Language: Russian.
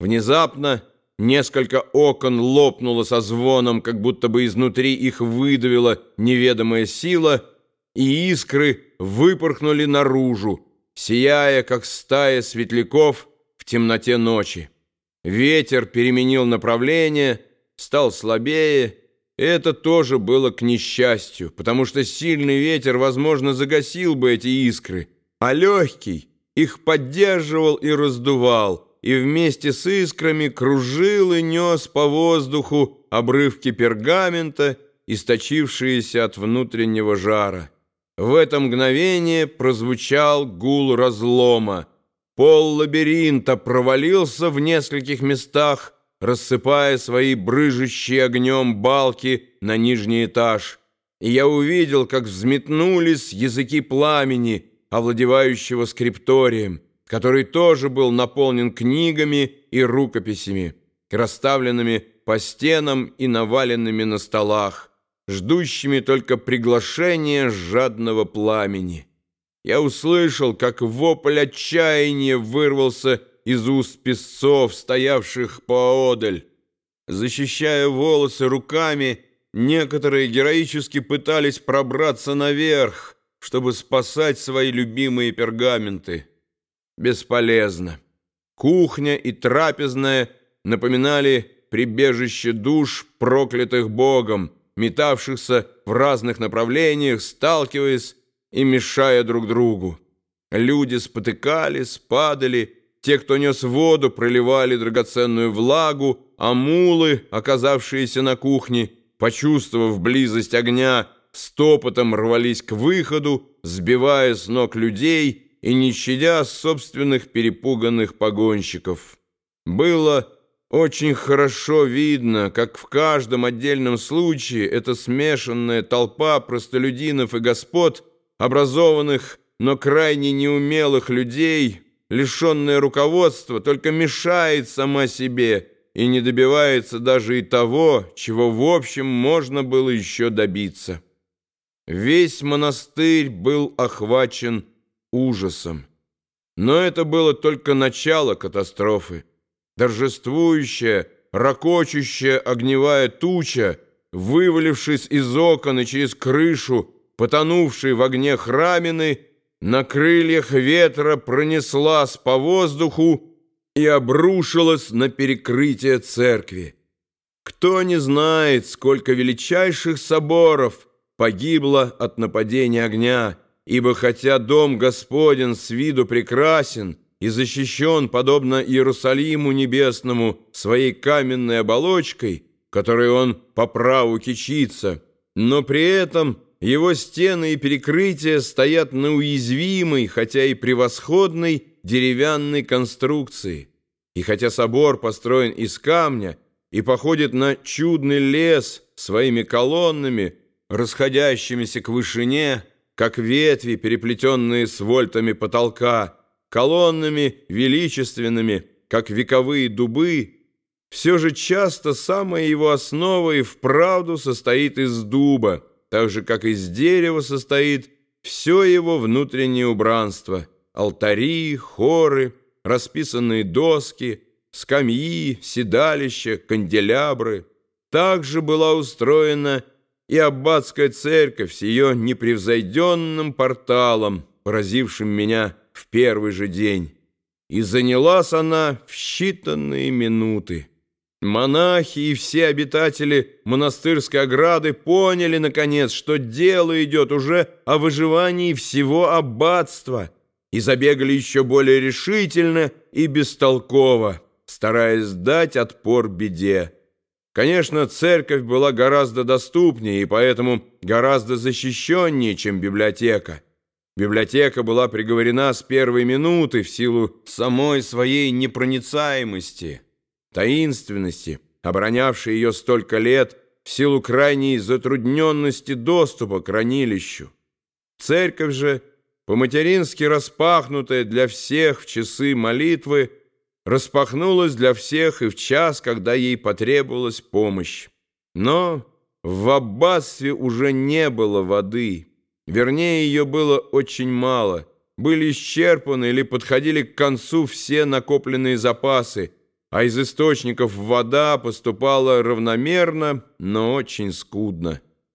Внезапно несколько окон лопнуло со звоном, как будто бы изнутри их выдавила неведомая сила, и искры выпорхнули наружу, сияя, как стая светляков в темноте ночи. Ветер переменил направление, стал слабее, это тоже было к несчастью, потому что сильный ветер, возможно, загасил бы эти искры, а легкий их поддерживал и раздувал, и вместе с искрами кружил и нес по воздуху обрывки пергамента, источившиеся от внутреннего жара. В это мгновение прозвучал гул разлома. Пол лабиринта провалился в нескольких местах, рассыпая свои брыжущие огнем балки на нижний этаж. И я увидел, как взметнулись языки пламени, овладевающего скрипторием, который тоже был наполнен книгами и рукописями, расставленными по стенам и наваленными на столах, ждущими только приглашения жадного пламени. Я услышал, как вопль отчаяния вырвался из уст песцов, стоявших поодаль. Защищая волосы руками, некоторые героически пытались пробраться наверх, чтобы спасать свои любимые пергаменты. Бесполезно. Кухня и трапезная напоминали прибежище душ, проклятых Богом, метавшихся в разных направлениях, сталкиваясь и мешая друг другу. Люди спотыкались, падали, те, кто нес воду, проливали драгоценную влагу, а мулы, оказавшиеся на кухне, почувствовав близость огня, стопотом рвались к выходу, сбивая с ног людей и не щадя собственных перепуганных погонщиков. Было очень хорошо видно, как в каждом отдельном случае эта смешанная толпа простолюдинов и господ, образованных, но крайне неумелых людей, лишенная руководства, только мешает сама себе и не добивается даже и того, чего в общем можно было еще добиться. Весь монастырь был охвачен ужасом. Но это было только начало катастрофы. Торжествующая, ракочущая огневая туча, вывалившись из окон и через крышу, потонувшей в огне храмины, на крыльях ветра пронеслась по воздуху и обрушилась на перекрытие церкви. Кто не знает, сколько величайших соборов погибло от нападения огня, Ибо хотя дом Господен с виду прекрасен и защищен, подобно Иерусалиму небесному, своей каменной оболочкой, которой он по праву кичится, но при этом его стены и перекрытия стоят на уязвимой, хотя и превосходной деревянной конструкции. И хотя собор построен из камня и походит на чудный лес своими колоннами, расходящимися к вышине, как ветви, переплетенные с вольтами потолка, колоннами величественными, как вековые дубы, все же часто самая его основа и вправду состоит из дуба, так же, как из дерева состоит все его внутреннее убранство, алтари, хоры, расписанные доски, скамьи, седалища, канделябры. Также была устроена и аббатская церковь с ее непревзойденным порталом, поразившим меня в первый же день. И занялась она в считанные минуты. Монахи и все обитатели монастырской ограды поняли, наконец, что дело идет уже о выживании всего аббатства, и забегали еще более решительно и бестолково, стараясь дать отпор беде. Конечно, церковь была гораздо доступнее и поэтому гораздо защищеннее, чем библиотека. Библиотека была приговорена с первой минуты в силу самой своей непроницаемости, таинственности, оборонявшей ее столько лет в силу крайней затрудненности доступа к хранилищу. Церковь же, по-матерински распахнутая для всех в часы молитвы, распахнулась для всех и в час, когда ей потребовалась помощь. Но в аббатстве уже не было воды. Вернее, ее было очень мало. Были исчерпаны или подходили к концу все накопленные запасы, а из источников вода поступала равномерно, но очень скудно.